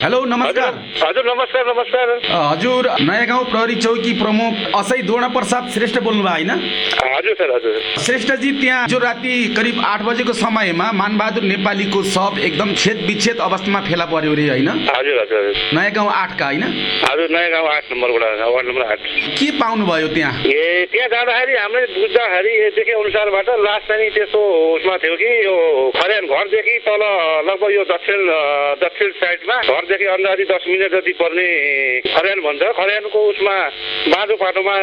Hello नमस्कार। हजुर नमस्कार नमस्कार। हजुर नयाँ गाउँ प्रहरी चौकी प्रमुख असै द्रोण प्रसाद श्रेष्ठ बोल्नुभयो होइन? हजुर सर हजुर। श्रेष्ठजी त्यहाँ जो राति करिब आठ बजेको समयमा मानबहादुर नेपालीको शव एकदम छेद विच्छेद अवस्थामा फेला पर्यो अरे होइन? नयाँ गाउँ आठका होइन? के पाउनुभयो त्यहाँ? ए त्यहाँ जाँदाखेरि हामीले बुझ्दाखेरि देखे अनुसारबाट लास्ट चाहिँ त्यस्तो उसमा थियो कि यो खरेन घरदेखि तल लगभग यो दक्षिण दक्षिण साइडमा घरदेखि अन्दाजी दस मिनट जति पर्ने खरेन भन्छ। खरेनको उसमा बाँझो पाटोमा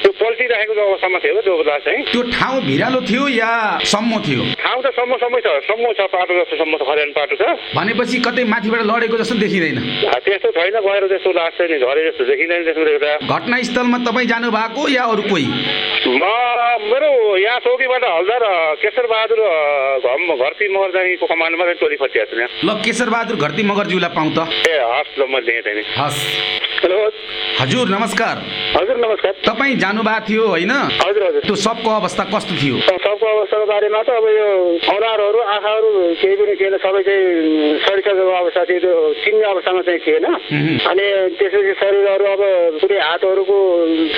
त्यो पल्टिराखेको अवस्थामा थियो त्यो लास्ट चाहिँ। त्यो ठाउँ भिरालो थियो या सम्मो थियो? ठाउँ त सम्म सम्मै छ। सम्म छ पाटो जस्तो सम्म छ खरेन पाटो छ। भनेपछि कतै माथिबाट लडेको जस्तो देखिँदैन। त्यस्तो छैन गएर त्यस्तो चाहिँ नि झरे जस्तो देखिँदैन देख्दा घटनास्थलमा तपाईँ जानु भएको या अरू कोही? म मेरो यहाँ चौकीबाट हल्दार अ, केशर बहादुर अ, घम घरती मगरजाङीको कमान्डमा चाहिँ टोली फर्किएको छु यहाँ। ल केशरबहादुर घरती मगरज्यूलाई पाउँ त। ए हस् ल मैले देखेँ त्यहाँनिर। हस्। हेलो। हजुर नमस्कार। हजुर नमस्कार। तपाईँ जानुभएको थियो होइन? हजुर हजुर। त्यो सबको अवस्था कस्तो थियो? बारेमा त अब यो अनुहारहरू आँखाहरू केही पनि थिएन। सबै चाहिँ सडिसकेको अवस्था थियो त्यो चिन्ने अवस्थामा चाहिँ थिएन। अनि त्यसपछि शरीरहरू अब पुरै हातहरूको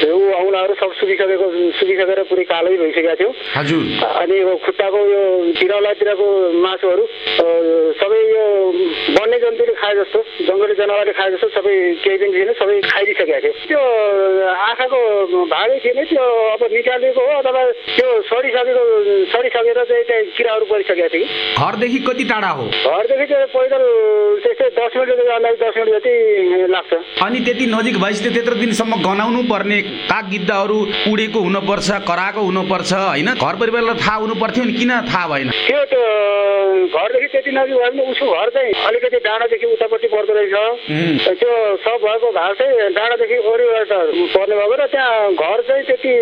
छेउ औँलाहरू सब सुकिसकेको सुकिसकेर पुरै कालै भइसकेको थियो। अनि खुट्टाको यो तिरौलातिरको मासुहरू सबै यो खाए जस्तो जङ्गली जनावरले खाए जस्तो सबै केही पनि थिएन सबै खाइदिइसकेको थियो। त्यो आँखाको भागै थिएन त्यो अब निकालिएको हो अथवा त्यो सडिसकेको सडिसकेर चाहिँ त्यहाँ किराहरू परिसकेको थियो कि। घरदेखि कति टाढा हो? घरदेखि त्यो पैदल त्यस्तै दस मिनट अन्दाज दस मिनट जति लाग्छ। अनि त्यति नजिक भएपछि त्यत्रो दिनसम्म गनाउनु पर्ने काग गिद्धहरू उडेको हुनुपर्छ कराएको हुनुपर्छ होइन? घर परिवारलाई थाहा हुनु पर्थ्यो नि किन थाहा भएन? त्यो त घरदेखि त्यति नजिक भयो भने उसको घर चाहिँ अलिकति डाँडादेखि उतापट्टि पर्दो रहेछ। त्यो सब भएको भाग चाहिँ डाँडादेखि वरिबाट पर्ने भएको र त्यहाँ घर चाहिँ त्यति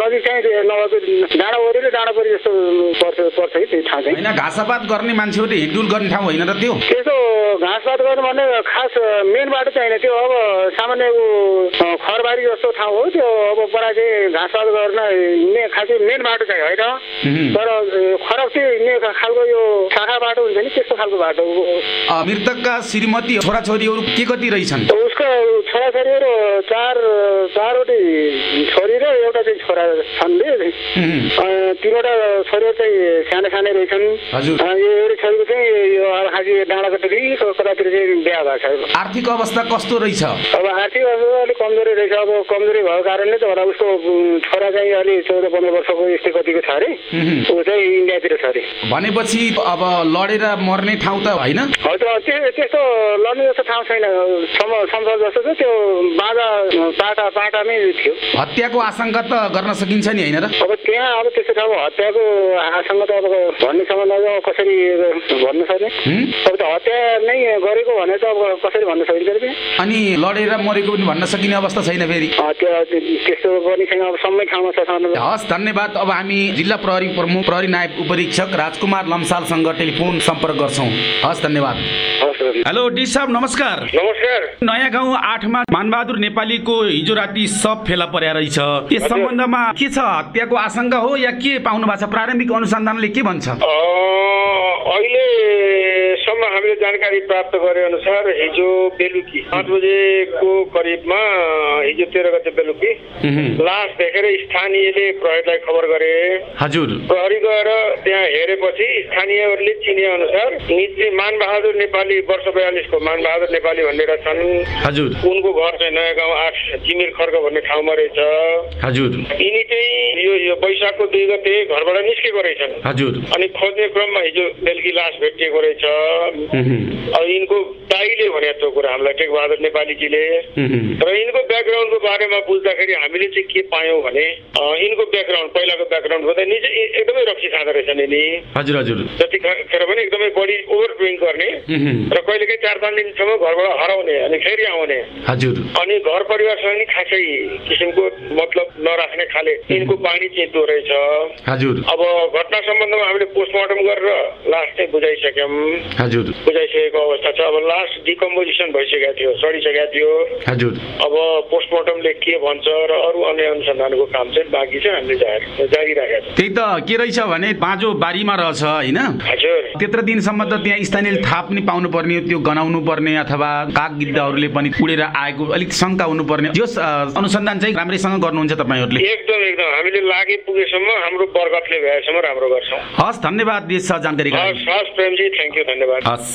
नजिक चाहिँ नभएको डाँडा वरिले डाँडा परि जस्तो पर्छ पर्छ कि त्यो ठाउँ चाहिँ घाँसापात गर्ने मान्छेहरूले हिँडुल गर्ने ठाउँ होइन र त्यो? त्यस्तो घाँसपात गर्नु भने खास मेन बाटो चाहिँ होइन त्यो अब सामान्य ऊ खरबारी जस्तो ठाउँ हो त्यो। अब परा चाहिँ घाँसपात गर्न हिँड्ने खासै मेन बाटो चाहिँ होइन। तर खरक चाहिँ हिँड्ने खालको यो शाखा बाटो हुन्छ नि त्यस्तो खालको बाटो। मृतकका श्रीमती छोराछोरीहरू के कति रहेछन्? उसको छोराछोरीहरू चार चारवटै छोरी र एउटा चाहिँ छोरा छन् तिनवटा छोरीहरू चाहिँ सानो सानै रहेछन्। एउटा छोरीको चाहिँ यो खासि डाँडाको टोली कतातिर चाहिँ बिहा भएको छ। आर्थिक अवस्था कस्तो रहेछ? अब आर्थिक अवस्था अलिक कमजोरी रहेछ। अब कमजोरी भएको कारणले त होला उसको छोरा चाहिँ अलि चौध पन्ध्र वर्षको यस्तै कतिको छ अरे। ऊ चाहिँ इन्डियातिर छ अरे। भनेपछि अब लडेर मर्ने ठाउँ त होइन? हजुर त्यो त्यस्तो लड्ने जस्तो ठाउँ छैन। सम सम्भव जस्तो चाहिँ त्यो बाजा पाटा पाटामै थियो। हत्याको आशंका त गर्न सकिन्छ नि होइन र? अब त्यहाँ अब त्यस्तो ठाउँमा हत्याको आशंका त अब भन्नेसम्म अब कसरी भन्न सक्ने? अब त हत्या नै गरेको भने त अब कसरी भन्न सकिन्छ रे? अनि लडेर मरेको पनि भन्न सकिने अवस्था छैन फेरि। त्यस्तो पनि छैन। अब सम्मै ठाउँमा छ। हस् धन्यवाद। अब हामी जिल्ला प्रहरी प्रमुख प्रहरी नायब उपरीक्षक राजकुमार लम्सालसँग टेलिफोन सम्पर्क गर्छौँ। हस् धन्यवाद। हेलो डी साहब नमस्कार। नमस्कार। नयाँ गाउँ आठमा मानबहादुर नेपालीको हिजो राति सब फेला परेर रहेछ। यस सम्बन्धमा के छ हत्याको आशंका हो या के पाउनु भएको छ? प्रारम्भिक अनुसन्धानले के भन्छ? अ, अहिलेसम्म हामीले जानकारी प्राप्त गरे अनुसार हिजो बेलुकी पाँच बजेको करिबमा हिजो तेह्र गते बेलुकी लास देखेर स्थानीयले प्रहरीलाई खबर गरे। हजुर। प्रहरी गएर त्यहाँ हेरेपछि स्थानीयहरूले चिने अनुसार निजी मानबहादुर नेपाली वर्ष बयालिसको मानबहादुर नेपाली भनेर छन्। हजुर। उनको घर चाहिँ नयाँ गाउँ आठ जिमिर खर्क भन्ने ठाउँमा रहेछ। हजुर। यिनी चाहिँ यो यो वैशाखको दुई गते घरबाट निस्केको रहेछन् हजुर। अनि खोज्ने क्रममा हिजो बेलुकी लास भेटिएको रहेछ। अब यिनको दाईले भने त्यो कुरा हामीलाई टेकबहादुर नेपालीजीले। र यिनको ब्याकग्राउन्डको बारेमा बुझ्दाखेरि हामीले चाहिँ के पायौँ भने यिनको ब्याकग्राउन्ड पहिलाको ब्याकग्राउन्ड भन्दा निजै एकदमै रक्सी खाँदो रहेछन् यिनी हजुर हजुर। जतिखेर पनि एकदमै बढी ओभर ड्रिङ्क गर्ने र कहिलेकाहीँ चार पाँच दिनसम्म घरबाट हराउने अनि फेरि आउने। हजुर। अनि घर परिवारसँग नि खासै किसिमको मतलब नराख्ने खाले यिनको बानी चाहिँ त्यो रहेछ। हजुर। अब घटना सम्बन्धमा हामीले पोस्टमार्टम गरेर लास्ट चाहिँ बुझाइसक्यौँ। हजुर। बुझाइसकेको अवस्था छ। अब लास्ट डिकम्पोजिसन भइसकेको थियो सडिसकेको थियो। हजुर। अब पोस्टमार्टमले के भन्छ र अरू अन्य अनुसन्धानको काम चाहिँ बाँकी छ हामीले जारी राखेका छौँ। त्यही त के रहेछ भने बाँझो बारीमा रहेछ होइन? हजुर। त्यत्र दिनसम्म त त्यहाँ स्थानीय थाप पनि पाउनु पर्ने त्यो गनाउनु पर्ने अथवा काग गिद्धहरूले पनि उडेर आएको अलिक शङ्का हुनुपर्ने स- अनुसन्धान चाहिँ राम्रैसँग गर्नुहुन्छ तपाईँहरूले? एकदम एकदम। हामीले लागि पुगेसम्म हाम्रो बरगतले भ्याएसम्म राम्रो गर्छौँ। हस् धन्यवाद जानकारी हस् हस् प्रेमजी थ्याङ्क यू धन्यवाद। हस्।